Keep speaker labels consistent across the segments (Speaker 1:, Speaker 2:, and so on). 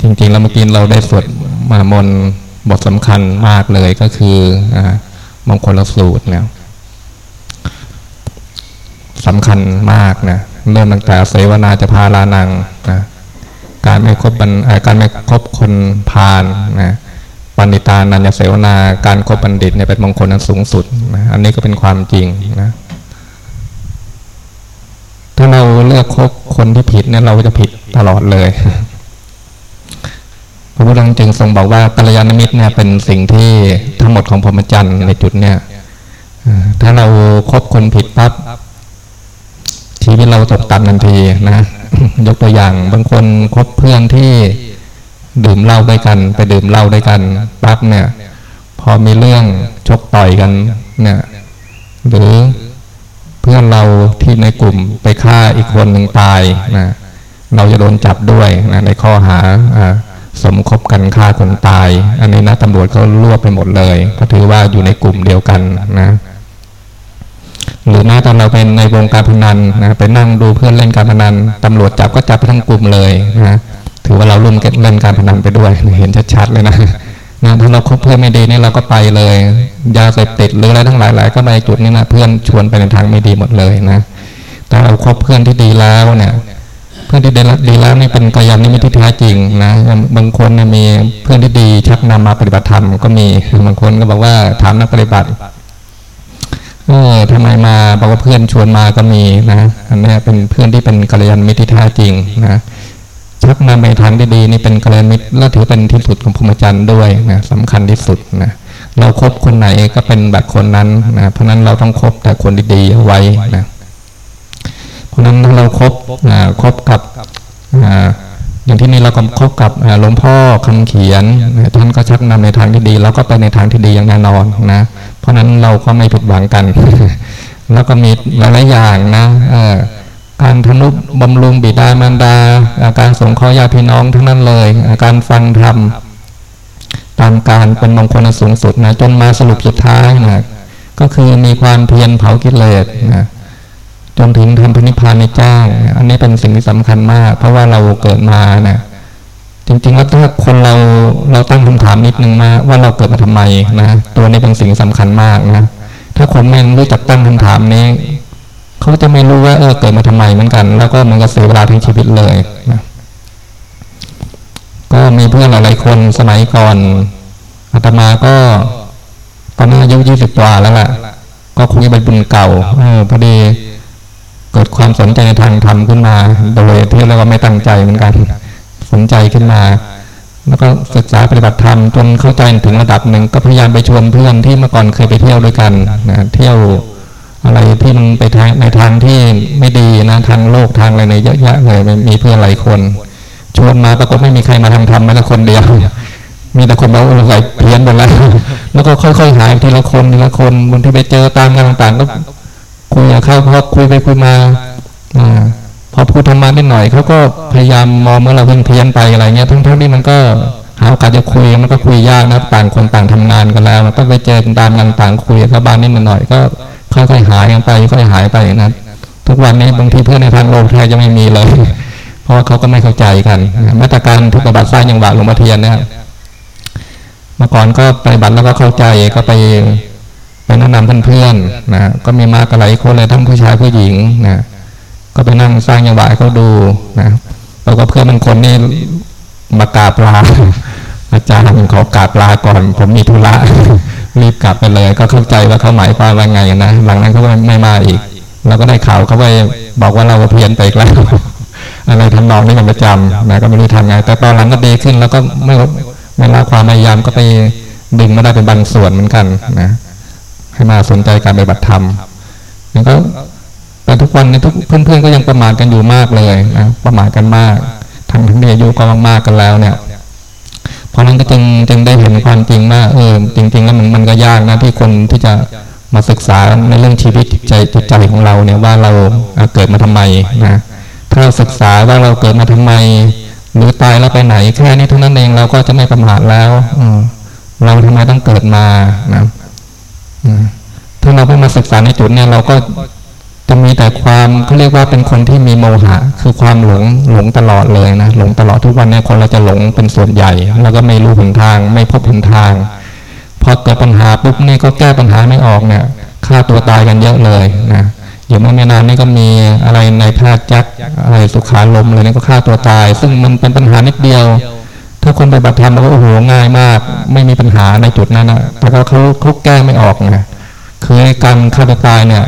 Speaker 1: จริงๆแล้วเมื่อกี้เราได้สวดมามนบทสำคัญมากเลยก็คือมงคลสูตรเนี่ยสำคัญมากนะเริ่มตั้งแต่เสวนาจะพาลานังนะการไม่คบบันการไม่คบคนพาลนะปัณิตานันยเสวนาการคบบัณฑิตเนี่ยเป็นมงคลอันสูงสุดนะอันนี้ก็เป็นความจริงนะ ถ้าเราเลือกคบคนที่ผิดเนี่ยเราจะผิดตลอดเลยพระพุทธองค์จึงทรงบอกว่ากัลยาณมิตรเนี่ยเป็นสิ่งที่ทั้งหมดของพรหมจรรย์ในจุดเนี่ยถ้าเราครบคนผิดปั๊บชีวิตเราตกต่ำทันทีนะยกตัวอย่างบางคนคบเพื่อนที่ดื่มเหล้าด้วยกัน ไปดื่มเหล้าด้วยกันปั๊บเนี่ย พอมีเรื่องชกต่อยกัน เนี่ย หรือ เพื่อนเราที่ในกลุ่มไปฆ่าอีกคนหนึ่งตายนะเราจะโดนจับด้วยนะในข้อหาสมคบกันฆ่าคนตาย อันนี้นะตำรวจเขารวบไปหมดเลยก็ถือว่าอยู่ในกลุ่มเดียวกันนะหรือแม้ตอนเราเป็นในวงการพนันนะไปนั่งดูเพื่อนเล่นการพนันตำรวจจับก็จับไปทั้งกลุ่มเลยนะถือว่าเราร่วมเล่นการพนันไปด้วย เห็นชัดๆเลยนะ นะถ้าเราคบเพื่อนไม่ดีนี่เราก็ไปเลยยาเสพติดหรืออะไรทั้งหลายๆ ก็ไปจุดนี้นะเพื่อนชวนไปในทางไม่ดีหมดเลยนะแต่เราคบเพื่อนที่ดีแล้วเนี่ยเพื่อนที่ดีแล้วนี่เป็นกัลยาณมิตรที่แท้จริงนะบางคนมีเพื่อนที่ดีชักนำมาปฏิบัติธรรมก็มีบางคนก็บอกว่าถามนักปฏิบัติเออทำไมมาบอกว่าเพื่อนชวนมาก็มีนะอันนี้เป็นเพื่อนที่เป็นกัลยาณมิตรที่แท้จริงนะ ชักนำไปทางดีๆนี่เป็นกลามิตรและถือเป็นที่สุดของพรหมจรรย์ด้วยนะสำคัญที่สุดนะเราครบคนไหนก็เป็นแบบคนนั้นนะเพราะนั้นเราต้องคบแต่คนดีๆเอาไว้นะเพราะนั้นเราครบนะครบกับอย่างที่นี้เราก็คบกับหลวงพ่อคำเขียนท่านก็ชักนำในทางที่ดีเราก็ไปในทางที่ดีอย่างแน่นอนนะเพราะนั้นเราก็ไม่ผิดหวังกัน แล้วก็มีหลายๆอย่างนะ การทนุบำรุงบิดามารดา การสงเคราะห์ญาติพี่น้องทั้งนั้นเลย การฟังธรรมตามการเป็นมงคลสูงสุดนะจนมาสรุปสุดท้ายนะก็คือมีความเพียรเผากิเลสนะจนถึงทำพนิพพานในเจ้าอันนี้เป็นสิ่งที่สำคัญมาก เพราะว่าเราเกิดมานะจริงๆแล้วถ้าคนเราเราตั้งคำถามนิดนึงมาว่าเราเกิดมาทำไมนะตัวนี้เป็นสิ่งสำคัญมากนะถ้าคนไม่รู้จักตั้งคำถามนี้ เขาจะไม่รู้ว่าเออเกิดมาทำไมเหมือนกัน แล้วก็มันก็เสียเวลาทั้งชีวิตเลยนะก็มีเพื่อนหลายๆคนสมัยก่อนอาตมาก็ตอนนั้อายุยี่สิบกว่าแล้วแหละก็คงจะเป็นบุญเก่าเออพอดีเกิดความสนใจในทางธรรมขึ้นมา โดยที่เราก็ไม่ตั้งใจเหมือนกัน สนใจขึ้นมา แล้วก็ศึกษาปฏิบัติธรรมจนเข้าใจถึงระดับหนึ่งก็พยายามไปชวนเพื่อนที่เมื่อก่อนเคยไปเที่ยวด้วยกันนะเที่ยว อะไรที่มันไปทางในทางที่ไม่ดีนะทางโลกทางอะไรในเยอะแยะเลยมีเพื่อนหลายคนชวนมาปรากฏไม่มีใครมาทางธรรมแม้แต่คนเดียวมีแต่คนเราอะไรเพี้ยนหมดแล้ว แล้วก็ค่อยๆหายทีละคนทีละคนบางที่ไปเจอตามงานต่างๆก็คุยเขาพอคุยไปคุยมาอพอพูดธรรมะนิดหน่อยเขาก็พยายามมองเมื่อเราเพิ่งเพี้ยนไปอะไรเงี้ยทั้งๆที่มันก็หาโอกาสจะคุยมันก็คุยยากนะต่างคนต่างทำงานกันแล้ว มันก็ไปเจอตามงานต่างคุยกับบ้านนิดหน่อยก็ ค่อยๆหายกันไปค่อยหายไปนะทุกวันนี้บางทีเพื่อนในทางโลกแทบจะไม่มีเลย เพราะเขาก็ไม่เข้าใจกันมาตรการทุกบัตรสร้างยังหวะหลวงพ่อเทียนนะครับเมื่อก่อนก็ไปบัตรแล้วก็เข้าใจก็ไปไปแนะนำเพื่อนๆนะก็มีมากหลายคนเลยทั้งผู้ชายผู้หญิงนะก็ไปนั่งสร้างยังหวะเขาดูนะแล้วก็เพื่อนบางคนนี่มากราบลาอาจารย์ขอกราบลาก่อน ผมมีธุระ รีบกลับไปเลย ก็เข้าใจว่าเขาหมายความว่าไงนะหลังนั้นเขาไม่มาอีกเราก็ได้ข่าวเขาไปบอกว่าเราเพี้ยนไปแล้วอะไรทำนองนี้มันประจำนะก็ไม่รู้ทำไง แต่ตอนหลังก็ดีขึ้นแล้วก็ไม่ไม่ละความพยายามก็ไปดึงมาได้เป็นบางส่วนเหมือนกันนะให้มาสนใจการปฏิบัติธรรมแล้วก็แต่ทุกวันนี้ทุกเพื่อนๆก็ยังประมาทกันอยู่มากเลยนะประมาทกันมากทั้งทั้งที่อายุก็มากๆกันแล้วเนี่ย เพราะนั้นก็จึงจึงได้เห็นความจริงว่าเออจริง ๆ แล้วมันมันก็ยากนะที่คนที่จะมาศึกษาในเรื่องชีวิตจิตใจจิตใจของเราเนี่ยว่าเราเกิดมาทำไมนะถ้าเราศึกษาว่าเราเกิดมาทำไม หรือตายแล้วไปไหนแค่นี้เท่านั้นเองเราก็จะไม่ประมาทแล้วเราทำไมต้องเกิดมานะถ้าเราไม่มาศึกษาในจุดเนี่ยเราก็ จะมีแต่ความเขาเรียกว่าเป็นคนที่มีโมหะ คือความหลงหลงตลอดเลยนะหลงตลอดทุกวันเนี่ยคนเราจะหลงเป็นส่วนใหญ่ แล้วก็ไม่รู้หนทาง ไม่พบหนทางพอเกิดปัญหาปุ๊บนี่ก็แก้ปัญหาไม่ออกเนี่ยฆ่าตัวตายกันเยอะเลยนะอย่างเมื่อไม่นานนี่ก็มีอะไรในแพทย์จักอะไรสุขาลมอะไรนี่ก็ฆ่าตัวตาย ซึ่งมันเป็นปัญหานิดเดียว ถ้าคนไปบัตรธรรมแล้วก็โอ้โหง่ายมาก ไม่มีปัญหาในจุดนั้นนะแต่ก็เขาเขาแก้ไม่ออกนะคือการฆ่าตัวตายเนี่ย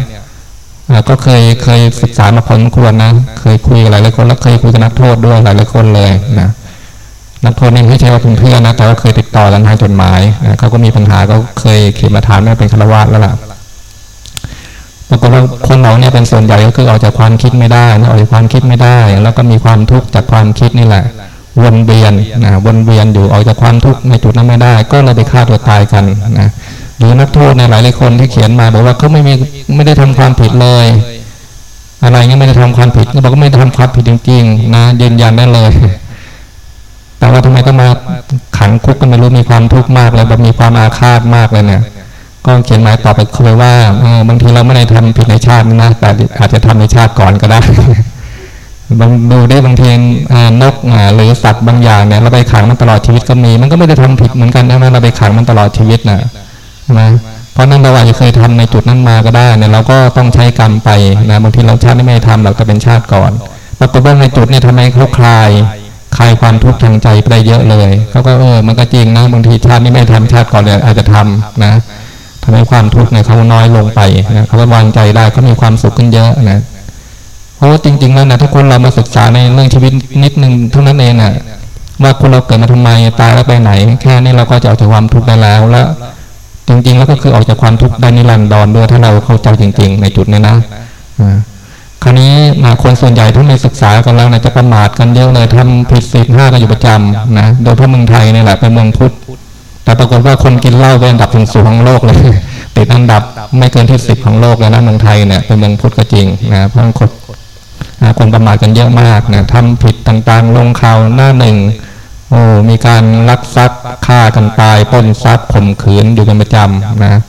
Speaker 1: ก็เคยเคยศึกษามาพอสมควรนะ เคยคุยหลายหลายคนแล้วเคยคุยกับนักโทษด้วยหลายหลายคนเลยนะนักโทษนี่ไม่ใช่ว่าเป็นเพื่อนนะแต่ว่าเคยติดต่อกันทางจดหมายนะเขาก็มีปัญหาเขาเคยเขียนมาถามแม่เป็นฆราวาสแล้วล่ะปรากฏว่าคนเราเนี่ยเป็นส่วนใหญ่ก็คือออกจากความคิดไม่ได้ออกจากความคิดไม่ได้ แล้วก็มีความทุกข์จากความคิดนี่แหละ วนเวียนนะวนเวียนอยู่ออกจากความทุกข์ในจุดนั้นไม่ได้ ก็เลยไปฆ่าตัวตายกันนะ หรือนักโทษในหลายหลายคนที่เขียนมาบอกว่าเขาไม่มีไม่ได้ทำความผิดเลย อะไรเงี้ยไม่ได้ทำความผิดก็บอกว่าไม่ได้ทำความผิดจริงๆนะยืนยันได้เลย แต่ว่าทำไมต้องมาขังคุกกันไม่รู้มีความทุกข์มากเลยแบบมีความอาฆาตมากเลยเนี่ยก็เขียนหมายตอบไปเขาไปว่าบางทีเราไม่ได้ทำผิดในชาตินะแต่อาจจะทำในชาติก่อนก็ได้บางดูได้บางทีนกหรือสัตว์บางอย่างเนี่ยเราไปขังมันตลอดชีวิตก็มี มันก็ไม่ได้ทำผิดเหมือนกันนะเราไปขังมันตลอดชีวิตนะ นะเพราะนั้นเราอาจจะเคยทำในจุดนั้นมาก็ได้เนี่ยเราก็ต้องใช้กรรมไปนะบางทีเราชาติไม่ทำเราก็เป็นชาติก่อนปรากฏว่าในจุดนี้ทำไมเขาคลายคลายความทุกข์ทางใจไปเยอะเลยเขาก็เออมันก็จริงนะบางทีชาตินี้ไม่ทำชาติก่อนเนี่ยอาจจะทำนะทำให้ความทุกข์ในเขาน้อยลงไปนะเขาก็วางใจได้ก็มีความสุขขึ้นเยอะนะเพราะว่าจริง ๆ แล้วนะถ้าคนเรามาศึกษาในเรื่องชีวิตนิดนึงเท่านั้นเองนะว่าคนเราเกิดมาทำไมตายแล้วไปไหน แค่นี้เราก็จะออกจากความทุกข์ได้แล้วแล้ว จริงๆ แล้วก็คือออกจากความทุกข์ได้นิรันดรด้วยถ้าเราเข้าใจจริง ๆ ในจุดนี้นะคราวนี้มาคนส่วนใหญ่ที่ไม่ศึกษากันแล้วนะจะประมาทกันเยอะเลยทำผิดศีลห้ากันอยู่ประจำนะโดยเพราะเมืองไทยนี่แหละเป็นเมืองพุทธแต่ปรากฏว่าคนกินเหล้าเป็นอันดับสูงของโลกเลยติดอันดับไม่เกินที่สิบของโลกเลยนะเมืองไทยเนี่ยเป็นเมืองพุทธก็จริงนะเพราะคนคนประมาทกันเยอะมากนะทำผิดต่างๆ ลงข่าวหน้าหนึ่ง โอ้มีการลักทรัพย์ฆ่ากันตายป้นทรัพย์ข่มขืนอยู่เป็นประจำนะ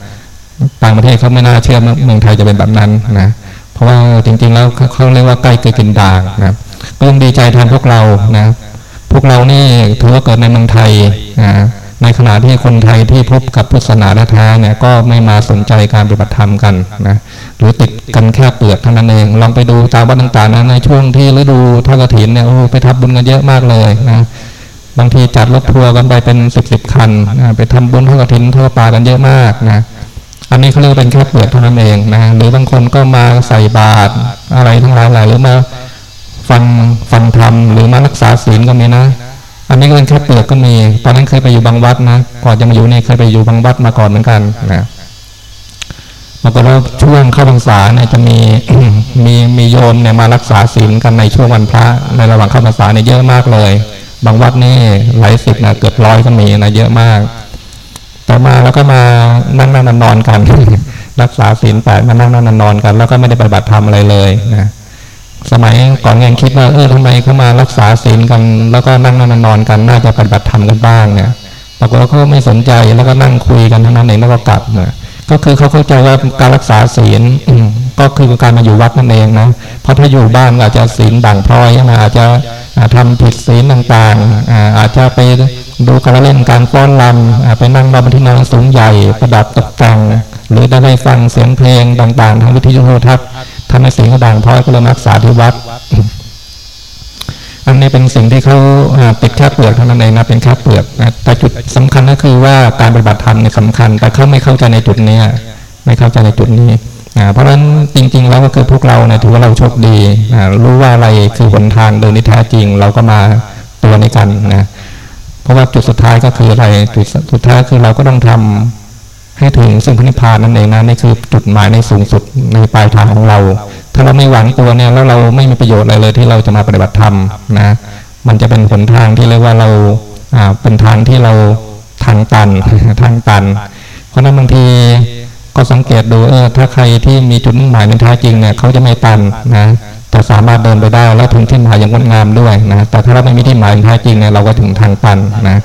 Speaker 1: ต่างประเทศเขาไม่น่าเชื่อเมืองไทยจะเป็นแบบนั้นนะเพราะว่าจริง ๆ แล้วเขาเรียกว่าใกล้เกิดกินด่างนะก็ยังดีใจแทนพวกเรานะพวกเรานี่ถือว่าเกิดในเมืองไทยนะในขณะที่คนไทยที่พบกับพุทธศาสนาแท้เนี่ยก็ไม่มาสนใจการปฏิบัติธรรมกันนะหรือติดกันแค่เปลือกเท่านั้นเอง ลองไปดูตามวัดต่างๆนะในช่วงที่ฤดูทอดกระถินเนี่ยโอ้ไปทำบุญกันเยอะมากเลยนะ บางทีจัดรถทัวร์กันไปเป็นสิบสิบคันนะไปทำบุญทอดกระถินทอดปลากันเยอะมากนะอันนี้เขาเรียกเป็นแค่เปลือกเท่านั้นเองนะหรือบางคนก็มาใส่บาตรอะไรทั้งหลายหลายหรือมาฟังฟังธรรมหรือมารักษาศีลก็มีนะ อันนี้ก็เป็นแค่เปลือกก็มี ตอนนั้นเคยไปอยู่บางวัดนะก่อนจะมาอยู่นี่เคยไปอยู่บางวัดมาก่อนเหมือนกันนะปรากฏว่าช่วงเข้าพรรษาเนี่ยจะมีมีมีโยมเนี่ยมารักษาศีลกันในช่วงวันพระในระหว่างเข้าพรรษาเนี่ยเยอะมากเลย บางวัดนี่หลายสิบนะเกือบร้อยก็มีนะเยอะมาก แต่มาแล้วก็มานั่งนั่งนอนกัน รักษาศีลแปดมานั่งนั่งนอนกัน แล้วก็ไม่ได้ปฏิบัติธรรมอะไรเลยนะสมัยก่อนยังคิดว่าเออทำไมเขามารักษาศีลกัน แล้วก็นั่งนั่งนอนกันน่าจะปฏิบัติธรรมกันบ้างเนี่ยปรากฏว่าเขาไม่สนใจแล้วก็นั่งคุยกันทั้งนั้นเองแล้วก็กลับนะ ก็คือเขาเข้าใจว่าการรักษาศีลก็คือการมาอยู่วัดนั่นเองนะเพราะถ้าอยู่บ้านอาจจะศีลด่างพร้อยนะอาจจะทำผิดศีลต่างๆ อาจจะไปดูการเล่นการฟ้อนรำไปนั่งรอบที่นอนสูงใหญ่ประดับตกแต่งหรือได้ฟังเสียงเพลงต่างๆทางวิทยุโทรทัศน์ทำให้เสียงด่างพร้อยก็เลยรักษาที่วัด อันนี้เป็นสิ่งที่เขาติดแค่เปลือกเท่านั้นเองนะเป็นแค่เปลือกนะแต่จุดสำคัญก็คือว่าการปฏิบัติธรรมเนี่ยสำคัญ แต่เขาไม่เข้าใจในจุดนี้ไม่เข้าใจในจุดนี้เพราะฉะนั้นจริง ๆ แล้วก็คือพวกเราเนี่ยถือว่าเราโชคดีรู้ว่าอะไรคือหนทางเดินที่แท้จริง เราก็มาตัวในกันนะเพราะว่าจุดสุดท้ายก็คืออะไรจุดสุดท้ายคือเราก็ต้องทำ ให้ถึงซึ่งพระนิพพานนั่นเองนะนี่คือจุดหมายในสูงสุดในปลายทางของเรา ถ้าเราไม่หวังตัวเนี่ยแล้วเราไม่มีประโยชน์อะไรเลยที่เราจะมาปฏิบัติธรรมนะมันจะเป็นหนทางที่เรียกว่าเราอ่าเป็นทางที่เราทางตันทางตัน เพราะนั้นบางทีก็สังเกตดูเออถ้าใครที่มีจุดมุ่งหมายในท้าจริงเนี่ยเขาจะไม่ตันนะจะสามารถเดินไปได้แล้วถึงที่หมายอย่างงดงามด้วยนะแต่ถ้าเราไม่มีที่หมายแท้าจริงเนี่ยเราก็ถึงทางตันนะ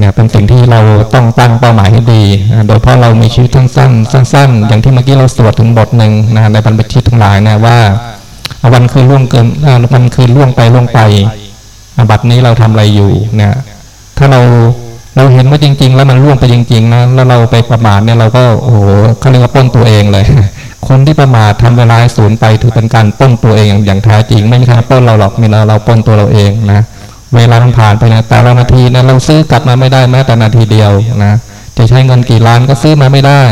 Speaker 1: นี่ยเป็นสิ่งที่เราต้องตั้งเป้าหมายให้ดีโดยเพราะเรามีชีวิตสั้นๆสั้นๆ อย่างที่เมื่อกี้เราสวดถึงบทหนึ่งนะในบรรพชิตทั้งหลายนะว่าวันคืนล่วงเกินวันคืนล่วงไปล่วงไปบัดนี้เราทำอะไรอยู่นี่ยถ้าเราเราเห็นว่าจริง ๆ แล้วมันล่วงไปจริงๆนะแล้วเราไปประมาทเนี่ยเราก็โอ้โหเขาเรียกว่าป้นตัวเองเลย คนที่ประมาททำเวลาสูญไปถือเป็นการป้นตัวเองอย่างแท้จริง ไม่มีใครป้นเราหรอกมีเราเราป้นตัวเราเองนะ เวลาผ่านไปนะแต่ละนาทีนะเราซื้อกลับมาไม่ได้แม้แต่นาทีเดียวนะจะใช้เงินกี่ล้านก็ซื้อมาไม่ได้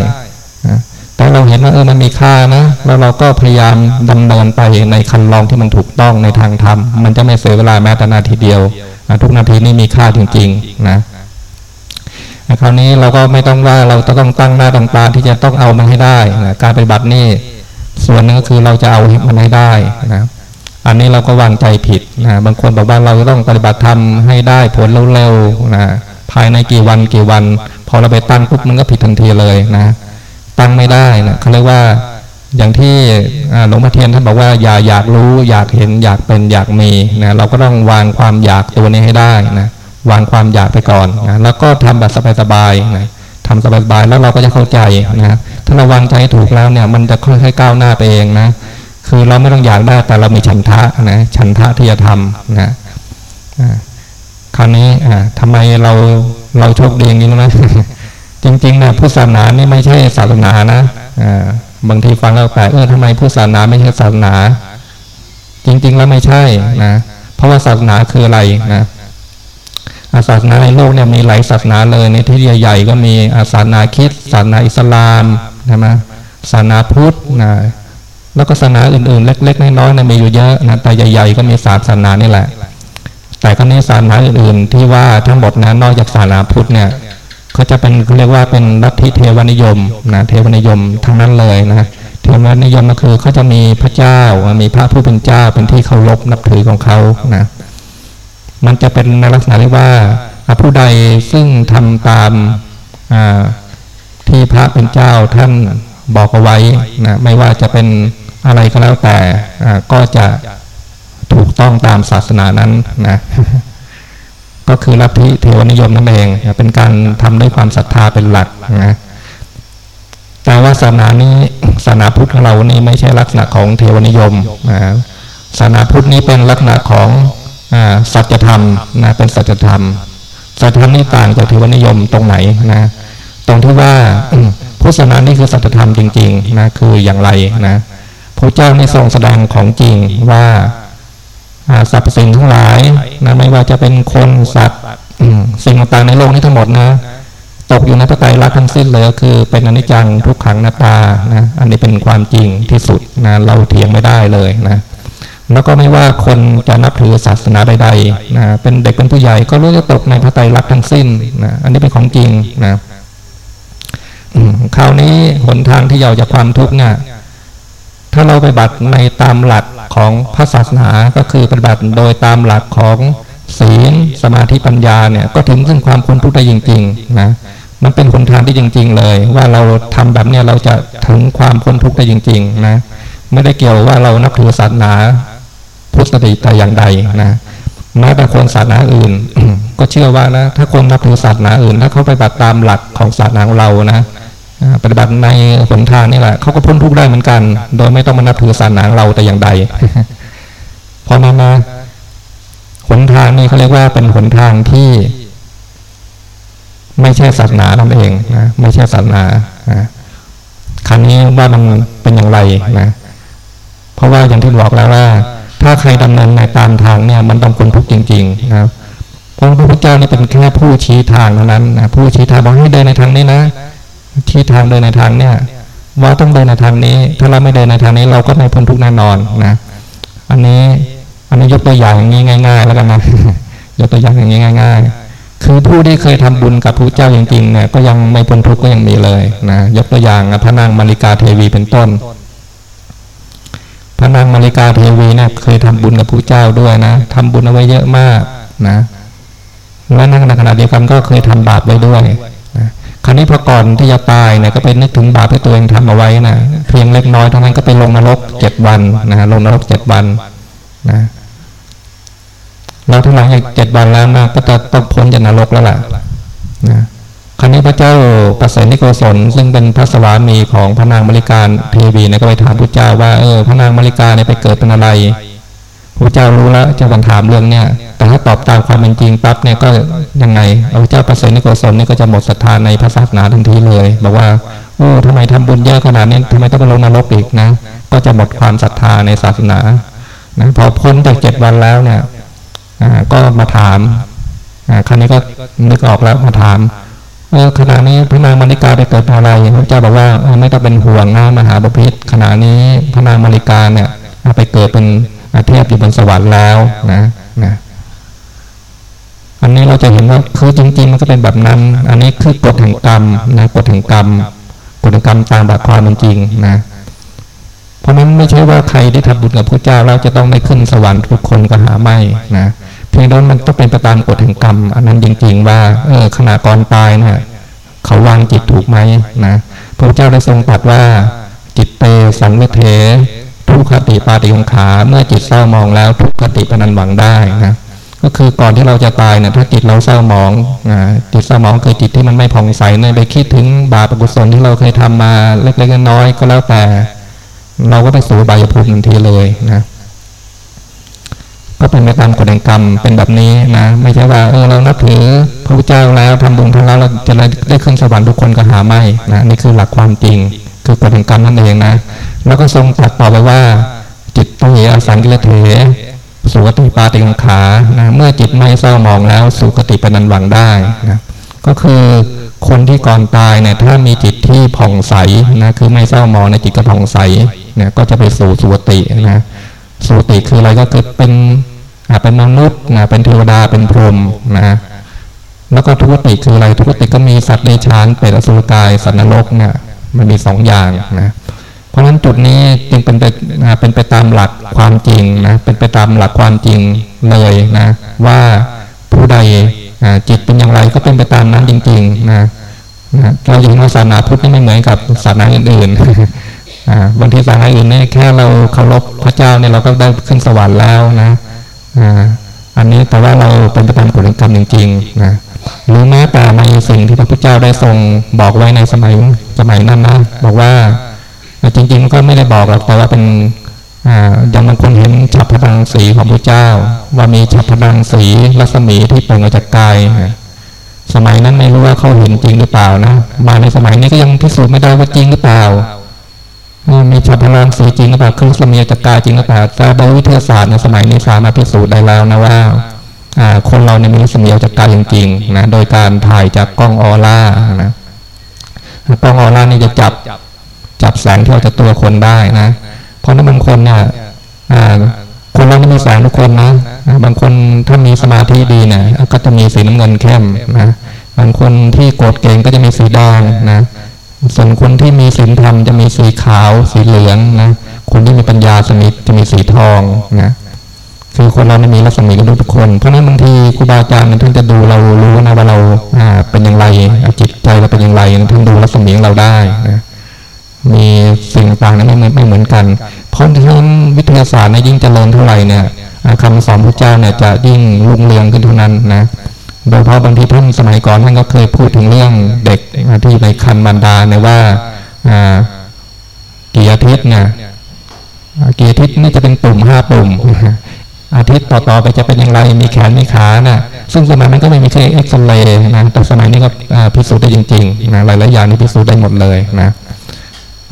Speaker 1: นะแต่เราเห็นว่าเออมันมีค่านะแล้วเราก็พยายามดำเนินไปในคันลองที่มันถูกต้องในทางธรรมมันจะไม่เสียเวลาแม้แต่นาทีเดียวนะทุกนาทีนี่มีค่าจริงๆนะคราวนี้เราก็ไม่ต้องว่าเราจะต้องตั้งหน้าตั้งตาที่จะต้องเอามันให้ได้นะการปฏิบัตินี่ส่วนนึงก็คือเราจะเอามันให้ได้นะ อันนี้เราก็วางใจผิดนะบางคนบอกว่าเราต้องปฏิบัติธรรมให้ได้ผลเร็วๆนะภายในกี่วันกี่วัน พอเราไปตั้งปุ๊บมันก็ผิดทันทีเลยนะตั้งไม่ได้นะเขาเรียกว่าอย่างที่หลวงพ่อเทียนท่านบอกว่าอย่าอยากรู้ อยากเห็นอยากเป็นอยากมีนะเราก็ต้องวางความอยากตัวนี้ให้ได้นะวางความอยากไปก่อนนะแล้วก็ทำแบบสบายๆนะทำสบายๆแล้วเราก็จะเข้าใจนะถ้าเราวางใจถูกแล้วเนี่ย มันจะค่อยๆก้าวหน้าไปเองนะ คือเราไม่ต้องอยากได้แต่เรามีฉันทะนะฉันทะที่จะทำนะคราวนี้ทำไมเราเราโชคดีอย่างนี้นะจริงๆนะพุทธศาสนานี่ไม่ใช่ศาสนานะบางทีฟังแล้วแปลกเออทำไมพุทธศาสนาไม่ใช่ศาสนา จริง ๆ แล้วไม่ใช่นะเพราะว่าศาสนาคืออะไรนะศาสนาในโลกเนี่ยมีหลายศาสนาเลยในที่ใหญ่ๆก็มีศาสนาคริสต์ศาสนาอิสลามใช่ไหมศาสนาพุทธนะ แล้วก็ศาสนาอื่นๆ เล็ก ๆ น้อยๆนะมีอยู่เยอะนะแต่ใหญ่ ๆ ก็มีศาสนานี่แหละ แต่ก็นี้ศาสนาอื่นๆ ที่ว่าทั้งหมดนะนอกจากศาสนาพุทธเนี่ยเขาจะเป็นเรียกว่าเป็นลัทธิเทวนิยมนะเทวนิยมทั้งนั้นเลยนะเทวนิยมก็คือเขาจะมีพระเจ้ามีพระผู้เป็นเจ้าเป็นที่เคารพนับถือของเขานะมันจะเป็นในลักษณะที่ว่าผู้ใดซึ่งทำตามที่พระเป็นเจ้าท่านบอกเอาไว้นะไม่ว่าจะเป็น อะไรก็แล้วแต่ก็จะถูกต้องตามศาสนานั้นนะก็คือลัทธิเทวนิยมนั่นเองเป็นการทำด้วยความศรัทธาเป็นหลักนะแต่ว่าศาสนานี้ศาสนาพุทธของเรานี่ไม่ใช่ลักษณะของเทวนิยมนะศาสนาพุทธนี้เป็นลักษณะของสัจธรรมนะเป็นสัจธรรมสัจธรรมนี่ต่างจากเทวนิยมตรงไหนนะตรงที่ว่าพุทธศาสนานี่คือสัจธรรมจริงๆนะคืออย่างไรนะ พระเจ้าในทรงแสดงของจริงว่าสรรพสิ่งทั้งหลายนะไม่ว่าจะเป็นคนสัตว์สิ่งต่างๆในโลกนี้ทั้งหมดนะ ตกอยู่ในพระไตรลักษณ์ทั้งสิ้นเลยคือเป็นอนิจจังทุกขังนาตานะอันนี้เป็นความจริงที่สุดนะเราเถียงไม่ได้เลยนะแล้วก็ไม่ว่าคนจะนับถือศาสนาใดๆนะเป็นเด็กเป็นผู้ใหญ่ก็รู้จะตกในพระไตรลักษณ์ทั้งสิ้นนะอันนี้เป็นของจริงนะคราวนี้หนทางที่เราจะความทุกข์เนี่ย ถ้าเราไปบัติในตามหลักของพระศาสนาก็คือปฏิบัติโดยตามหลักของศีลสมาธิปัญญาเนี่ยก็ถึงซึ่งความพ้นทุกข์ได้จริงๆนะมันเป็นหนทางที่จริง ๆ เลย ว่าเราทำแบบเนี้ยเราจะถึงความพ้นทุกข์ได้จริง ๆ นะ ไม่ได้เกี่ยวว่าเรานับถือศาสนาพุทธติแต่อย่างใดนะแม้แต่คนศาสนาอื่น ก็เชื่อว่านะ ถ้าคนนับถือศาสนาอื่น ถ้าเขาไปปฏิบัติตามหลักของศาสนาของเรานะ ปฏิบัติในหนทางนี่แหละเขาก็พ้นทุกข์ได้เหมือนกัน โดยไม่ต้องมานับถือศาสนาเราแต่อย่างใดเพราะนั้นนะหนทางนี้เขาเรียกว่าเป็นหนทางที่ ไม่ใช่ศาสนานั่นเองนะไม่ใช่ศาสนาครั้งนี้ว่ามันเป็นอย่างไรนะเพราะว่าอย่างที่บอกแล้วว่า ถ้าใครดำเนินในตามทางเนี่ย มันต้องคนทุกข์จริง ๆ นะครับพระพุทธเจ้านี่เป็นแค่ผู้ชี้ทางเท่านั้นนะผู้ชี้ทางบอกให้เดินในทางนี้นะ ชี้ทางเดินในทางเนี่ยว่าต้องเดินในทางนี้ ถ้าเราไม่เดินในทางนี้ เราก็ไม่พ้นทุกข์แน่นอนนะอันนี้อันนี้ยกตัวอย่างอย่างนี้ง่าย ๆ แล้วกันนะยกตัวอย่างอย่างนี้ง่าย ๆ คือผู้ที่เคยทำบุญกับพระเจ้าจริงๆเนี่ยก็ยังไม่พ้นทุกข์ก็ยังมีเลยนะยกตัวอย่างพระนางมาริกาเทวีเป็นต้นพระนางมาริกาเทวีเนี่ยเคยทำบุญกับพระเจ้าด้วยนะทำบุญเอาไว้เยอะมากนะและนั่งในขณะเดียวกันก็เคยทำบาปไว้ด้วย คราวนี้พอก่อนที่จะตายเนี่ยก็ไปนึกถึงบาปที่ตัวเองทำเอาไว้นะเพียงเล็กน้อยเท่านั้นก็ไปลงนรกเจ็ดวันนะลงนรกเจ็ดวันนะเราทั้งหลังจากเจ็ดวันแล้วนะก็จะต้องพ้นจากนรกแล้วล่ะนะครั้นี้พระเจ้าประเสนิโกศลซึ่งเป็นพระสวามีของพระนางมริการเทวีนี่ยก็ไปถามพระเจ้าว่าเออพระนางมริกาเนี่ยไปเกิดเป็นอะไร พระเจ้ารู้แล้วจะบังถามเรื่องเนี้ยแต่ถ้าตอบตามความเป็นจริงปั๊บเนี่ยก็ยังไงพระเจ้าประเสนิโกศลนี่ก็จะหมดศรัทธาในพระศาสนาทันทีเลยบอกว่าโอ้ทำไมทำบุญเยอะขนาดนี้ทำไมต้องไปลงนรกอีกนะ ก็จะหมดความศรัทธาในศาสนานะพอพ้นจากเจ็ดวันแล้วเนี่ยก็มาถามครั้นี้ก็นึกออกแล้วมาถามเออขณะนี้พระนางมาริกาไปเกิดอะไรพระเจ้าบอกว่าไม่ต้องเป็นห่วงนะมหาบพิษขณะนี้พระนางมาริกาเนี่ยไปเกิดเป็น เทพอยู่บนสวรรค์แล้วนะนะอันนี้เราจะเห็นว่าคือจริง ๆ มันก็เป็นแบบนั้น อันนี้คือกฎแห่งกรรมนะกฎแห่งกรรมกฎแห่งกรรมตามแบบความเป็นจริงนะเพราะนั้นไม่ใช่ว่าใครที่ทำบุญกับพระเจ้าแล้วจะต้องได้ขึ้นสวรรค์ทุกคนก็หาไม่นะเพียงแต่มันต้องเป็นไปตามกฎแห่งกรรม อันนั้นจริง ๆ ว่าเออขณะก่อนตายนะ่ะเขาวางจิตถูกไหมนะพระเจ้าได้ทรงตรัสว่าจิตเตสังเวเท ทุกขติปาติของขา เมื่อจิตเศร้ามองแล้วทุกขติปนันหวังได้นะก็คือก่อนที่เราจะตายเนี่ยถ้าจิตเราเศร้ามองจิตเศร้ามองคือจิตที่มันไม่ผ่องใสเนี่ยไปคิดถึงบาปกุศลที่เราเคยทำมาเล็กๆน้อยๆก็แล้วแต่ เราก็ไปสู่บายภูมิทันทีเลยนะก็เป็นไปตามกฎแห่งกรรมเป็นแบบนี้นะไม่ใช่ว่าเออเรานับถือพระพุทธเจ้าแล้วทำบุญทำแล้วเราจะได้ขึ้นสวรรค์ทุกคนก็หาไม่นะนี่คือหลักความจริง คือกฎแห่งกรรมนั่นเองนะ แล้วก็ทรงตรัสต่อไปว่า จิตต้องเหอสังกิเลเถสุกติปาติงขานะเมื่อจิตไม่เศร้ามองแล้ว สุกติเป็นนันหวังได้นะก็คือคนที่ก่อนตายเนี่ยถ้ามีจิตที่ผ่องใสนะคือไม่เศร้ามองในจิตก็ผ่องใสเนี่ยก็จะไปสู่สุกตินะสุกติคืออะไรก็คือเป็นเป็นมนุษย์นะเป็นเทวดาเป็นพรหมนะแล้วก็ทุกติคืออะไรทุกติก็มีสัตว์ในช้านเป็นอสุรกายสัตว์นรกเนี่ยมันมีสองอย่างนะ เพราะฉะนั้นจุดนี้จึงเป็นไปเป็นไปตามหลักความจริงนะเป็นไปตามหลักความจริงเลยนะ ว่าผู้ใดจิตเป็นอย่างไรก็เป็นไปตามนั้นจริงๆนะนะเราเห็นว่าศาสนาพุทธนี่ไม่เหมือนกับศาสนาอื่นๆบางทีศาสนาอื่นเนี่ยแค่เราเคารพพระเจ้าเนี่ยเราก็ได้ขึ้นสวรรค์แล้วนะอันนี้แต่ว่าเราเป็นไปตามกฎแห่งกรรมจริงๆนะหรือแม้แต่ในสิ่งที่พระพุทธเจ้าได้ทรงบอกไว้ในสมัยสมัยนั้นนะบอกว่า จริงๆก็ไม่ได้บอกหรอกแต่ว่าเป็นอย่างบางคนเห็นฉับพลังสีของพระเจ้า ว่ามีฉับพลังสีรัศมีที่เปล่งออกจากกายสมัยนั้นไม่รู้ว่าเขาเห็นจริงหรือเปล่านะมาในสมัยนี้ก็ยังพิสูจน์ไม่ได้ว่าจริงหรือเปล่ามีฉับพลังสีจริงหรือเปล่าคือรัศมีจากกายจริงหรือเปล่าแต่โดยวิทยาศาสตร์ในสมัยนี้สามารถพิสูจน์ได้แล้วนะว่าคนเราเนี่ยมีรัศมีออกจากกายจริงๆนะโดยการถ่ายจากกล้องออร่านะกล้องออร่านี่จะจับจับ แสงที่ออกจากตัวคนได้นะ เพราะนั้นบางคนเนี่ยคนเราไม่มีแสงทุกคนนะบางคนถ้ามีสมาธิดีเนี่ยก็จะมีสีน้ำเงินเข้มนะบางคนที่โกรธเก่งก็จะมีสีแดงนะส่วนคนที่มีศีลธรรมจะมีสีขาว สีเหลืองนะคนที่มีปัญญาสมิจะมีสีทองนะคือคนเราไม่มีลักษณะกันทุกคน เพราะนั้นบางทีครูบาอาจารย์ท่านจะดูเรารู้นะว่าเราเป็นอย่างไรจิตใจเราเป็นอย่างไรท่านดูลักษณะของเราได้นะ มีสิ่งต่างๆนั้นไม่ไม่เหมือนกัน เพราะฉะนั้นวิทยาศาสตร์นยิ่งเจริญเท่าไหร่เนี่ยคำสอนพระเจ้าเนี่ยจะยิ่งรุ่งเรืองขึ้นเท่านั้นนะโดยเฉพาะบางทีท่านสมัยก่อนท่านก็เคยพูดถึงเรื่องเด็กที่ในคันบรรดาเนี่ยว่ากี่อาทิตย์เนี่ยกี่อาทิตย์นี่จะเป็นปุ่มห้าปุ่มอาทิตย์ต่อๆไปจะเป็นอย่างไรมีแขนมีขานะ่ะซึ่งสมัยนั้นก็ไม่มีแค่เอ็กซเรย์นะแต่สมัยนี้ก็พิสูจน์ได้จริงๆนะหลายๆอย่างนี่พิสูจน์ได้หมดเลยนะ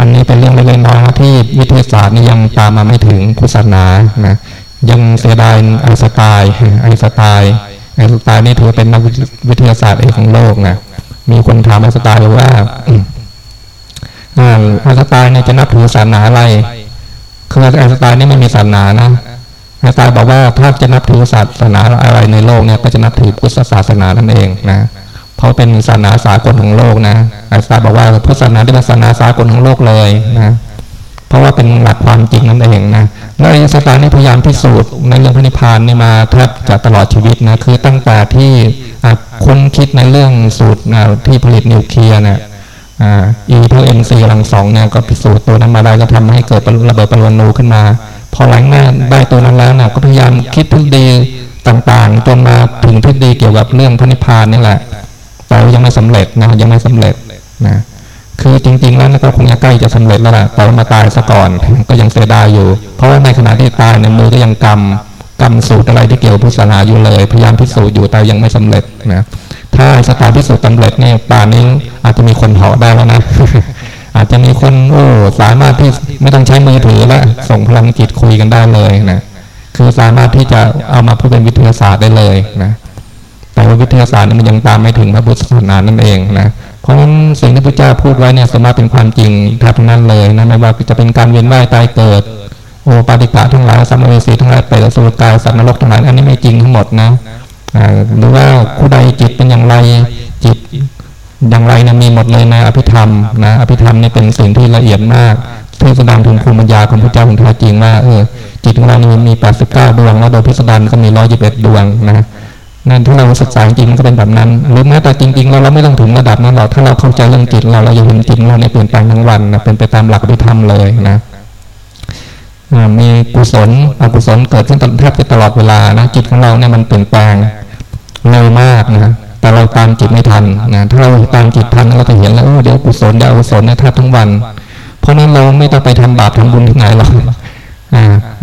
Speaker 1: อันนี้เป็นเรื่องเล็กน้อยที่วิทยาศาสตร์นี่ยังตามมาไม่ถึงพุทธศาสนานะยังเสียดายไอน์สไตน์ไอน์สไตน์ไอน์สไตน์นี่ถือเป็นนักวิทยาศาสตร์เอกของโลกนะมีคนถามไอน์สไตน์ว่าไอน์สไตน์เนี่ยจะนับถือศาสนาอะไรคือไอน์สไตน์นี่ไม่มีศาสนานะไอน์สไตน์บอกว่าถ้าจะนับถือศาสนาอะไรในโลกเนี่ยก็จะนับถือพุทธศาสนานั่นเองนะ เพราะเป็นศาสนาสากลของโลกนะอาจารย์บอกว่าพุทธศาสนาเป็นศาสนาสากลของโลกเลยนะเพราะว่าเป็นหลักความจริงนั่นเองนะแล้วอิสตานี่พยายามพิสูจน์ในเรื่องพระนิพพานนี่มาแทบจะตลอดชีวิตนะคือตั้งแต่ที่ค้นคิดในเรื่องสูตรที่ผลิตนิวเคลียร์เนี่ยอีเท่าเอ็นซีลังสองเนี่ยก็พิสูจน์ตัวนั้นมาได้ก็ทำให้เกิดระเบิดปรมาณูขึ้นมา พอหลังหน้าได้ตัวนั้นแล้วนะก็พยายามคิดทฤษฎีต่างๆ จนมาถึงทฤษฎีเกี่ยวกับเรื่องพระนิพพานนี่แหละ แต่ยังไม่สำเร็จนะยังไม่สำเร็จนะคือจริง ๆ แล้วก็คงจะใกล้จะสำเร็จแล้วแหละแต่มาตายซะก่อนก็ยังเสียดายอยู่ เพราะว่าในขณะที่ตายในมือก็ยังกำกำสูตรอะไรที่เกี่ยวพุทธศาสนาอยู่เลย พยายามพิสูจน์อยู่แต่ยังไม่สำเร็จนะถ้าสตาร์พิสูจน์สำเร็จเนี่ยป่านนี้อาจจะมีคนเหาะได้แล้วนะอาจจะมีคนโอ้สามารถที่ไม่ต้องใช้มือถือแล้วส่งพลังจิตคุยกันได้เลยนะคือสามารถที่จะเอามาพูดเป็นวิทยาศาสตร์ได้เลยนะ แต่ว่าวิทยาศาสตร์มันยังตามไม่ถึงพระพุทธศาสนานั่นเองนะเพราะฉะนั้นสิ่งที่พระเจ้าพูดไว้เนี่ยสามารถเป็นความจริงแทบทั้งนั้นเลยนะไม่ว่าจะเป็นการเวียนว่ายตายเกิดโอปาติกะทั้งหลายสัมเวสีทั้งหลายเปรตสุรกายสัตว์นรกทั้งหลายอันนี้ไม่จริงทั้งหมดนะหรือว่าผู้ใดจิตเป็นอย่างไรจิตอย่างไรนะมีหมดเลยนะอภิธรรมนะอภิธรรมนี่เป็นสิ่งที่ละเอียดมากเทศดานถึงภูมิปัญญาของพระเจ้าของแท้จริงว่าเออจิตของเรานี่มี 89 ดวงแล้วโดยพิสดารก็มี 121 ดวงนะ นั่นถ้าเราศึกษาจริงก็เป็นแบบนั้นหรือแม้แต่จริงๆเราเราไม่ต้องถึงระดับนั้นหรอกถ้าเราเข้าใจเรื่องจิตเราเราจะเห็นจิตเราเนี่ยเปลี่ยนแปลงทั้งวันนะเป็นไปตามหลักอภิธรรมเลยนะมีกุศลอกุศลเกิดขึ้นแทบจะตลอดเวลานะจิตของเราเนี่ยมันเปลี่ยนแปลงเร็วมากนะแต่เราตามจิตไม่ทันนะถ้าเราตามจิตทันเราจะเห็นแล้วเดี๋ยวกุศลเดี๋ยวอกุศลเนี่ยแทบทั้งวัน เพราะนั้นเราไม่ต้องไปทำบาปทำบุญที่ไหนหรอก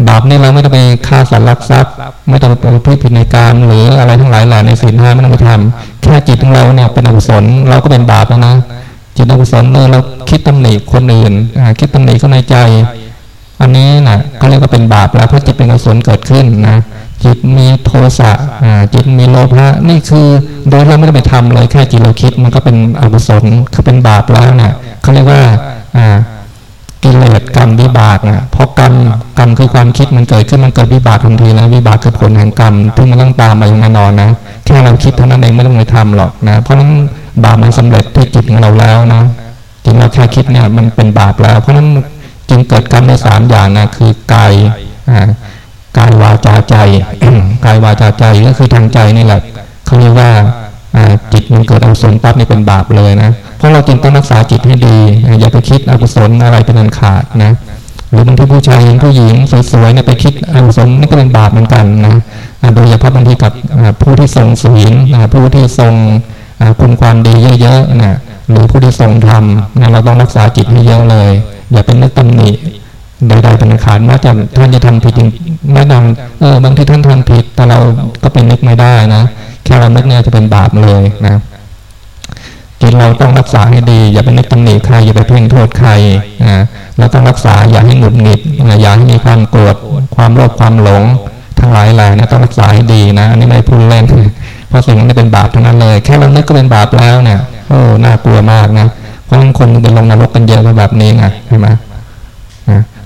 Speaker 1: บาปนี่เราไม่ต้องไปฆ่าสัตว์รักทรัพย์ ไม่ต้องไปพิผิดในการหรืออะไรทั้งหลายแหล่ในศีลห้าไม่ต้องไปทำแค่จิตของเราเนี่ยเป็นอกุศลเราก็เป็นบาปแล้วนะจิตอกุศลเออเราคิดตำหนิคนอื่นคิดตำหนิเขาในใจ อันนี้นะเขาเรียกว่าเป็นบาปแล้วเพราะจิตเป็นอกุศลเกิดขึ้นนะจิตมีโทสะจิตมีโลภะนี่คือโดยเราไม่ได้ไปทำเลยแค่จิตเราคิดมันก็เป็นอกุศลคือเป็นบาปแล้วน่ะเขาเรียกว่า กิเลสกรรมวิบากนะเพราะกรรมกรรมคือความคิดมันเกิดขึ้นมันเกิดวิบากทันทีแล้ววิบากคือผลแห่งกรรมที่มันต้องตามมาอย่างแน่นอนนะแค่เราคิดเท่านั้นเองไม่ต้องไปทำหรอกนะเพราะนั้นบาปมันสำเร็จที่จิตของเราแล้วนะจิตเราแค่คิดเนี่ยมันเป็นบาปแล้ว เพราะนั้นจึงเกิดกรรมในสามอย่างนะคือกายกายวาจาใจกายวาจาใจก็คือทางใจนี่แหละเขาเรียกว่า จิตมันเกิดอกุศลปั๊บนี่เป็นบาปเลยนะ เพราะเราจึงต้องรักษาจิตให้ดี อย่าไปคิดอกุศลอะไรเป็นอันขาดนะ หรือบางทีผู้ชายผู้หญิงสวยๆเนี่ยไปคิดอกุศลนี่ก็เป็นบาปเหมือนกันนะโดยเฉพาะบางทีกับผู้ที่ทรงศีลผู้ที่ทรงคุณความดีเยอะๆนะหรือผู้ที่ทรงธรรมเราต้องรักษาจิตให้เยอะเลย อย่าเป็นนึกตำหนิ ใดๆเป็นขาดแม้แต่ท่านจะทำผิดจริงแม้ดังเออบางทีท่านทำผิด แต่เราก็เป็นนึกไม่ได้นะแค่เรานึกเนี่ยจะเป็นบาปเลยนะจิตเราต้องรักษาให้ดี อย่าไปนึกตำหนิใครอย่าไปเพ่งโทษใครนะเราต้องรักษาอย่าให้หงุดหงิดอย่าให้มีความโกรธความโลภความหลงทั้งหลายแหล่นะต้องรักษาให้ดีนะอันนี้ไม่พูดเล่นเพราะสิ่งนั้นเป็นบาปทั้งนั้นเลย แค่เรานึกก็เป็นบาปแล้วเนี่ยโอ้น่ากลัวมากนะเพราะคนเป็นลงนรกกันเยอะแบบนี้ไงใช่ไหม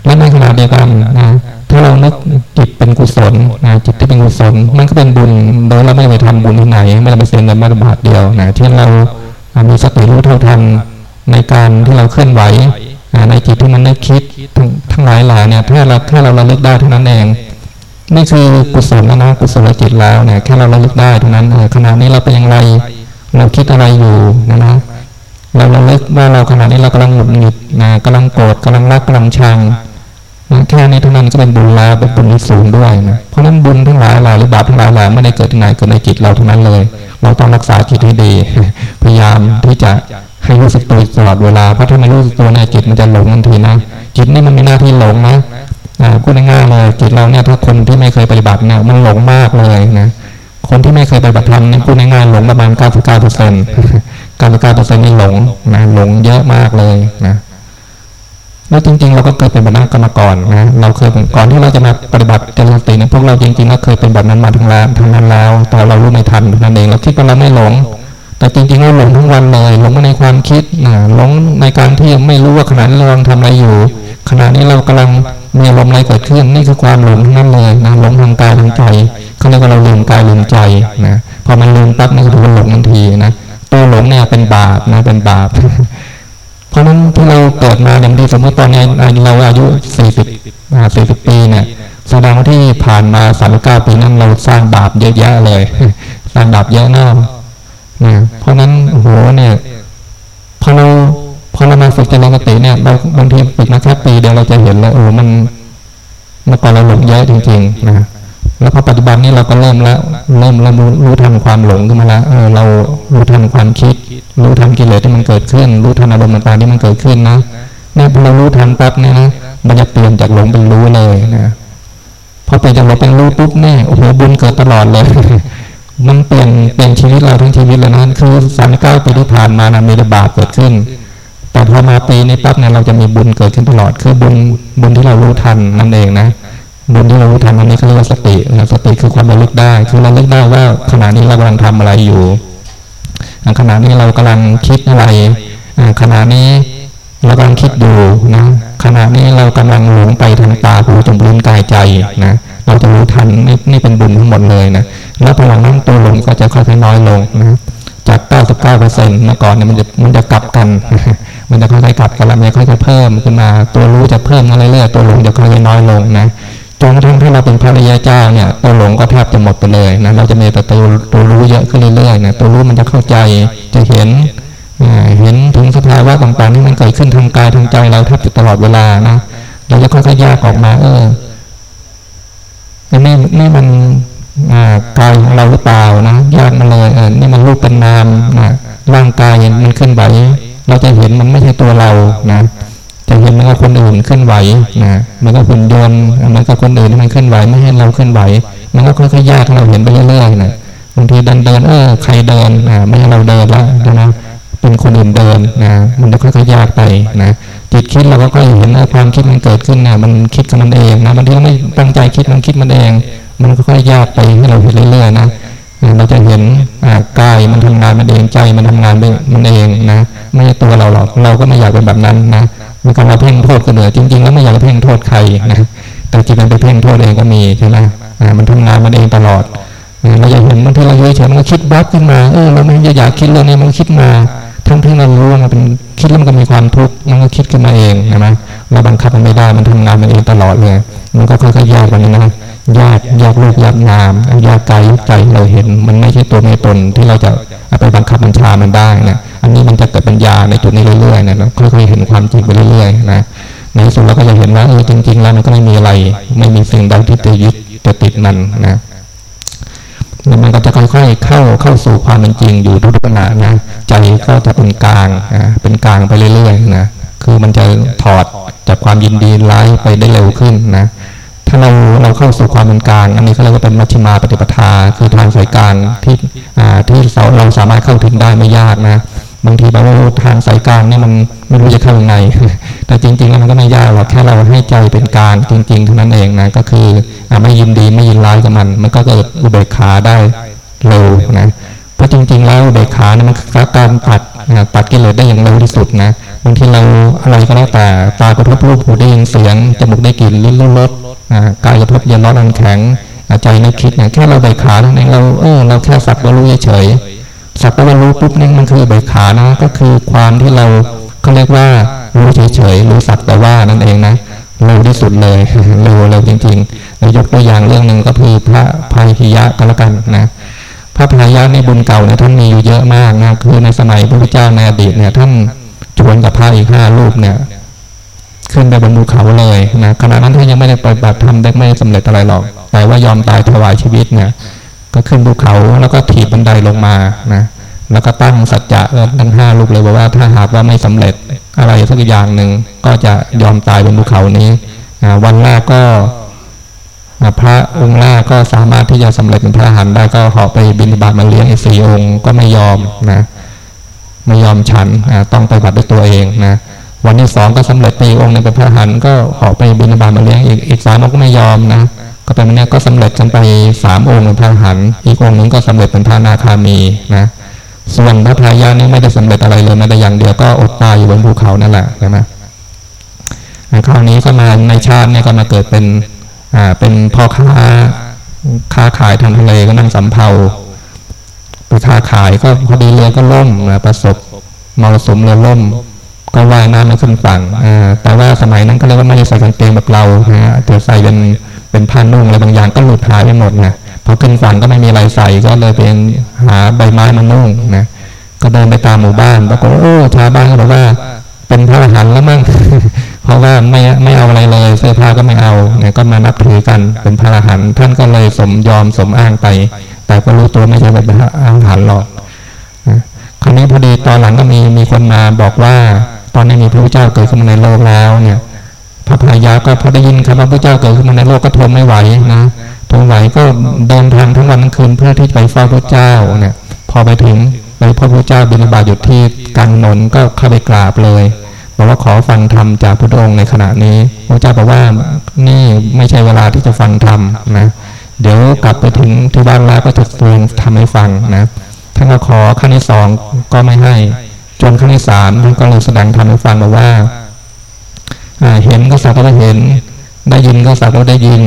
Speaker 1: และในขณะเดียวกันนะถ้าเรานึกจิตเป็นกุศลนะจิตที่เป็นกุศลมันก็เป็นบุญโดยเราไม่ไปทำบุญที่ไหน ไม่ได้ไปเซ็นเงินมาบาทเดียวนะที่เรามีสติรู้เท่าทันในการที่เราเคลื่อนไหวในจิตที่มันนึกคิดทั้งหลายหลายเนี่ยถ้าเราแค่เราระลึกได้เท่านั้นเองนี่คือกุศลแล้วนะกุศลจิตแล้วเนี่ยแค่เราระลึกได้เท่านั้นขณะนี้เราเป็นอย่างไรเราคิดอะไรอยู่นะนะเราระลึกว่าเราขณะนี้เรากำลังหงุดหงิดนะกำลังโกรธกำลังรักกำลังชัง แค่นี้เท่านั้นก็เป็นบุญแล้วเป็นบุญที่สูงด้วยนะเพราะนั้นบุญทั้งหลายหลายหรือบาปทั้งหลายหลายไม่ได้เกิดที่ไหนเกิดในจิตเราเท่านั้นเลย เราต้องรักษาจิตให้ดี พยายามที่จะให้รู้สึกตัวตลอดเวลาเพราะถ้าไม่รู้สึกตัวในจิตมันจะหลงทันทีนะจิตนี่มันมีหน้าที่หลงนะพูดง่ายๆเลยจิตเราเนี่ยถ้าคนที่ไม่เคยปฏิบัติเนี่ยมันหลงมากเลยนะคนที่ไม่เคยปฏิบัติธรรมนี่พูดง่ายๆหลงประมาณ 99เปอร์เซ็นต์99เปอร์เซ็นต์นี่หลงนะหลงเยอะมากเลยนะ แล้วจริงๆ เราก็เคยเป็นแบบนั้นกันมาก่อนนะเราเคยก่อนที่เราจะมาปฏิบัติเจริญสติเนะพวกเราจริงๆก็เคยเป็นแบบนั้นมาทั้งแล้วทั้งนั้นแล้ว แต่เรารู้ไม่ทันนั่นเองเราคิดว่าเราไม่หลง แต่จริงๆเราหลงทั้งวันเลยหลงในความคิดนะหลงในการที่ไม่รู้ว่าขณะนี้เรากำลังทำอะไรอยู่ขณะนี้เรากำลังมีอารมณ์อะไรเกิดขึ้นนี่คือความหลงนั้นเลยนะหลงทางกายทางใจเขาเรียกว่าเราลืมกายลืมใจนะพอมันลืมปั๊บนี่ก็ถือว่าหลงทันทีนะตัวหลงเนี่ยเป็นบาปนะเป็นบาป เพราะนั้นที่เราเกิดมาอย่างที่สมมติตอนนี้เราอายุสี่สิบสี่สิบปีเนี่ยแสดงว่าที่ผ่านมาสามเก้าปีนั้นเราสร้างบาปเยอะแยะเลยสร้างบาปเยอะมากนะเพราะนั้นโหเนี่ยพอเราพอเรามาฝึกเจริญสติเนี่ยเราบางทีฝึกมาแค่ปีเดียวเราจะเห็นแล้วโอ้มันเมื่อก่อนเราหลงเยอะจริงๆนะแล้วพอปัจจุบันนี้เราก็เริ่มแล้วเริ่มเริ่มรู้รู้ทันความหลงขึ้นมาแล้วเออเรารู้ทันความคิด รู้ทันกิเลสที่มันเกิดขึ้น รู้ทันอารมณ์ต่างๆที่มันเกิดขึ้นนะเนี่ยพอเรารู้ทันปั๊บเนี่ยนะมันจะเปลี่ยนจากหลงเป็นรู้เลยนะพอเปลี่ยนจากหลงเป็นรู้ปุ๊บเนี่ยโอ้โหบุญเกิดตลอดเลยมันเปลี่ยนเปลี่ยนชีวิตเราทั้งชีวิตเลยนะคือสามเก้าปีที่ผ่านมานะมีระบาปเกิดขึ้น แต่พอมาปีนี้ปั๊บเนี่ยเราจะมีบุญเกิดขึ้นตลอด คือบุญบุญที่เรารู้ทันนั่นเองนะบุญที่เรารู้ทันอันนี้เขาเรียกว่าสติสติคือความระลึกได้ คือเราลึกได้ว่าขณะนี้เรากำลังทำอะไรอยู่ ขณะนี้เรากำลังคิดอะไรขณะนี้เรากำลังคิดอยู่นะขณะนี้เรากำลังหลงไปทางตาหูจมูกลิ้นกายใจนะเราจะรู้ทันนี่นี่เป็นบุญทั้งหมดเลยนะแล้วพลังนั้นตัวหลงก็จะค่อยๆน้อยลงนะจาก99เปอร์เซ็นต์เมื่อก่อนเนี่ยมันจะมันจะกลับกัน มันจะค่อยๆกลับกันแล้วมันจะค่อยๆเพิ่มขึ้นมา ตัวรู้จะเพิ่มอะไรเรื่อยๆตัวหลงจะค่อยๆน้อยลงนะ จนกระทั่งถ้าเราเป็นพระริยาเจ้าเนี่ยตัวหลงก็แทบจะหมดไปเลยนะเราจะมีแต่ตัวตัวรู้เยอะขึ้นเรื่อยๆนะตัวรู้มันจะเข้าใจจะเห็นเห็นถึงสภาวะต่างๆที่มันเกิดขึ้นทางกายทางใจเราแทบจะตลอดเวลานะเราจะค่อยๆแยกออกมา เออนี่นี่มันกายของเราหรือเปล่านะแยกมาเลยเออนี่มันรูปเป็นนามนะร่างกายมันขึ้นไหวเราจะเห็นมันไม่ใช่ตัวเรานะ จะเห็นมันก็คนอื่นเคลื่อนไหวนะมันก็คนยนต์มันก็คนอื่นที่มันเคลื่อนไหวไม่ให้เราเคลื่อนไหว มันก็ค่อยๆแยกเราเห็นไปเรื่อยๆนะบางทีเดินเดินเออใครเดินนะไม่ให้เราเดินแล้วนะเป็นคนอื่นเดินนะมันจะค่อยๆแยกไปนะจิตคิดเราก็ค่อยเห็นความคิดมันเกิดขึ้นนะมันคิดกับมันเองนะบางทีเราไม่ตั้งใจคิดมันคิดมันเอง มันก็ค่อยแยกไปให้เราเห็นเรื่อยๆนะเราจะเห็นกายมันทำงานมันเองใจมันทำงานมันเองนะไม่ใช่ตัวเราหรอกเราก็ไม่อยากเป็นแบบนั้นนะ มีการมาเพ่งโทษคนอื่นจริงๆแล้วไม่อยากเพ่งโทษใครนะแต่จริงมันไปเพ่งโทษเองก็มีใช่ไหมมันทำงานมันเองตลอดเราอยากเห็นบางทีเราเฉยๆมันก็คิดบับขึ้นมาเออเราไม่อยากคิดเรื่องนี้มันคิดมาทั้งที่เรารู้ว่ามันเป็นคิดแล้วมันก็มีความทุกข์มันก็คิดขึ้นมาเองใช่ไหมเราบังคับมันไม่ได้มันทำงานมันเองตลอดเลยมันก็ค่อยๆแยกกันนะแยกแยกรูปแยกนามแยกกายใจเราเห็น มันไม่ใช่ตัวไม่ตนที่เราจะไปบังคับบัญชามันได้นะ นนี้มันจะเกิดปัญญาในจุดนี้เรื่อยๆนะค่อยๆเห็นความจริงไปเรื่อยๆนะในที่สุดเราก็จะเห็นว่าเออจริง ๆ แล้วมันก็ไม่มีอะไร ไม่มีสิ่งใดที่จะยึดจะติดมันนะแล้วมันก็จะค่อยๆเข้าเข้าสู่ความเป็นจริงอยู่ทุกขณะนะใจก็จะเป็นกลางนะเป็นกลางไปเรื่อยๆนะคือมันจะถอดจากความยินดีร้ายไปได้เร็วขึ้นนะถ้าเราเราเข้าสู่ความเป็นกลาง อันนี้เขาเรียกว่าเป็นมัชฌิมาปฏิปทา คือทางสายกลางที่ที่เราสามารถเข้าถึงได้ไม่ยากนะ บางทีแบบว่าทางสายกลางเนี่ยมันไม่รู้จะเข้ายังไงแต่จริงๆแล้วมันก็ไม่ยากหรอกแค่เราให้ใจเป็นกลางจริงๆเท่านั้นเองนะก็คือไม่ยินดีไม่ยินร้ายกับมัน มันก็เกิดอุเบกขาได้เร็วนะเพราะจริง ๆ แล้วอุเบกขาเนี่ยมันคือการตัดตัดกิเลสได้อย่างเร็วที่สุดนะบางทีเราอะไรก็แล้วแต่ตากระทบรูปหูได้ยินเสียงจมูกได้กลิ่นลิ้นรสกายกระทบเย็นร้อนอันแข็งใจนึกคิดเนี่ยแค่เราใบกขาเท่านั้นเราเออเราแค่สักว่ารู้เฉย สักว่ารู้ปุ๊บนี่มันคือใบขานะ ก็คือความที่เราเขาเรียกว่ารู้เฉยๆรู้สักแต่ว่านั่นเองนะเร็วที่สุดเลยเร็วเร็วจริงๆเรายกตัวอย่างเรื่องหนึ่งก็คือพระพายพิยะก็แล้วกันนะพระพายะในบุญเก่าเนี่ยท่านมีอยู่เยอะมากนะคือในสมัยพระพุทธเจ้าในอดีตเนี่ย ท่านชวนกับพระอีกห้ารูปเนี่ย ขึ้นไปบนภูเขาเลยนะขณะนั้นท่านยังไม่ได้ปฏิบัติธรรมได้ไม่สำเร็จอะไรหรอก แต่ว่ายอมตายถวายชีวิตเนี่ย ก็ขึ้นภูเขาแล้วก็ถีบบันไดลงมานะแล้วก็ตั้งสัจจะทั้งห้าลูกเลยบอกว่าถ้าหากว่าไม่สำเร็จอะไรสักอย่างหนึ่งก็จะยอมตายบนภูเขานี้วันแรกก็พระองค์แรกก็สามารถที่จะสำเร็จเป็นพระหันได้ก็เหาะไปบิณฑบาตมาเลี้ยงอีสี่องค์ก็ไม่ยอมนะไม่ยอมฉันต้องไปบัตด้วยตัวเองนะวันที่สองก็สำเร็จไปองค์นึงเป็นพระหันก็ออกไปบิณฑบาตมาเลี้ยงอีกอีกสามองค์ก็ไม่ยอมนะ ก็เป็นเนี้ยก็สำเร็จกันไปสามองค์เป็นพระหันอีกองค์หนึ่งก็สำเร็จเป็นพระนาคามีนะส่วนพระพายานี่ไม่ได้สำเร็จอะไรเลยแม้แต่อย่างเดียวก็อดตายอยู่บนภูเขานั่นแหละใช่ไหมคราวนี้ก็มาในชาติเนี่ยก็มาเกิดเป็นอ่าเป็นพ่อค้าค้าขายทางทะเลก็นั่งสำเภาไปค้าขายก็พอดีเรือก็ล่มนะประสบมรสุมเรือล่ม ก็ว่ายน้ำไม่ขึ้นฝั่งแต่ว่าสมัยนั้นก็เรียกว่าไม่ได้ใส่กางเกงแบบเราฮะแต่ใส่เป็น เป็นผ้านุ่งอะไรบางอย่างก็หลุดหายไปหมดนะพอขึ้นฝั่งก็ไม่มีอะไรใส่ก็เลยเป็นหาใบไม้มานุ่งนะก็เดินไปตามหมู่บ้านปรากฏโอ้ชาวบ้านก็บอกว่า เป็นพระอรหันต์แล้วมั่งเพราะว่าไม่ไม่เอาอะไรเลยเสื้อผ้าก็ไม่เอาเนี่ยก็มานับถือกันเป็นพระอรหันต์ท่านก็เลยสมยอมสมอ้างไป แต่ก็รู้ตัวไม่ใช่เป็นพระอรหันต์หรอกคราวนี้พอดีตอนหลังก็มีมีคนมาบอกว่า ตอนนี้มีพระเจ้าเกิดขึ้นในโลกแล้วเนี่ย พระพายาก็พอได้ยินคำว่าพระเจ้าเกิดขึ้นมาในโลกก็ทนไม่ไหวนะทนไหวก็เดินทางทั้งวันทั้งคืนเพื่อที่จะไปเฝ้าพระเจ้าเนี่ย พอไปถึงไปพบพระเจ้าบิณฑบาตอยู่ที่กลางนนก็เข้าไปกราบเลยบอกว่าขอฟังธรรมจากพระองค์ในขณะนี้ พระเจ้าบอกว่านี่ไม่ใช่เวลาที่จะฟังธรรมนะเดี๋ยวกลับไปถึงที่บ้านแล้วก็จะเตือนทำให้ฟังนะท่านก็ขอขั้นที่สองก็ไม่ให้ จนขั้นที่สามท่านก็เลยแสดงธรรมให้ฟังบอกว่า เห็นก็สักว่าเห็น ได้ยินก็สักว่าได้ยิน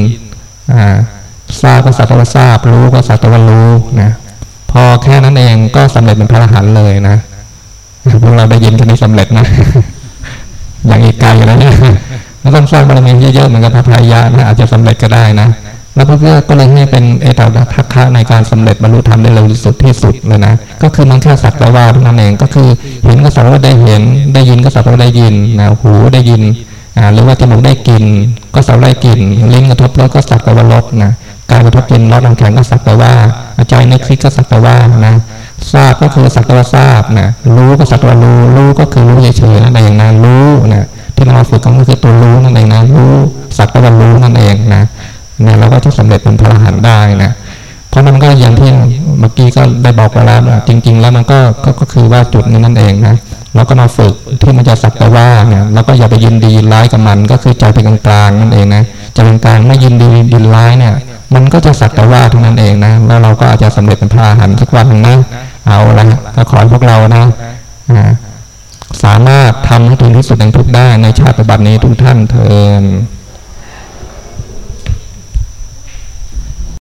Speaker 1: ทราบก็สักว่าทราบ รู้ก็สักว่ารู้นะพอแค่นั้นเองก็สำเร็จเป็นพระอรหันต์เลยนะพวกเราได้ยินแค่นี้สำเร็จนะอย่างอีกไกลแล้วเนี่ยเราต้องสร้างบารมีเยอะๆเหมือนกับพระพายานะอาจจะสำเร็จก็ได้นะแล้วพระพุทธก็เลยให้เป็นเอตทัคคะในการสำเร็จบรรลุธรรมได้เร็วที่สุดที่สุดเลยนะก็คือมันแค่สักแต่ว่าเท่านั้นเองก็คือเห็นก็สักว่าได้เห็น ได้ยินก็สักว่าได้ยินนะหูได้ยิน หรือว่าจมูกได้กลิ่นก็สักได้กลิ่นลิ้นกระทบรสก็สักแต่ว่ารสนะการกระทบเย็นร้อนน้ำแข็งก็สักแต่ว่าใจนึกคิดก็สักแต่ว่านะทราบก็คือสักแต่ว่าทราบนะรู้ก็สักแต่ว่ารู้รู้ก็คือรู้เฉยๆนั่นเองนะรู้นะที่เราฝึกก็คือตัวรู้นั่นเองนะรู้สักแต่ว่ารู้นั่นเองนะเนี่ยเราก็จะสำเร็จเป็นพระอรหันต์ได้นะเพราะมันก็อย่างที่เมื่อกี้ก็ได้บอกไปแล้วจริง ๆ แล้วมันก็ก็คือว่าจุดนี้นั่นเองนะ เราก็มาฝึกที่มันจะสักแต่ว่าเนี่ยเราก็อย่าไปยินดียินร้ายกับมัน ก็คือใจเป็นกลางๆนั่นเองนะใจเป็นกลางไม่ยินดียินร้ายเนี่ย มันก็จะสักแต่ว่าเท่านั้นเองนะแล้วเราก็อาจจะสำเร็จเป็นพระอรหันต์สักวันนึงนะเอาละก็ขอพวกเรานะสามารถทำให้ถึงที่สุดแห่งทุกได้ในชาติปัจจุบันนี้ทุกท่านเทิน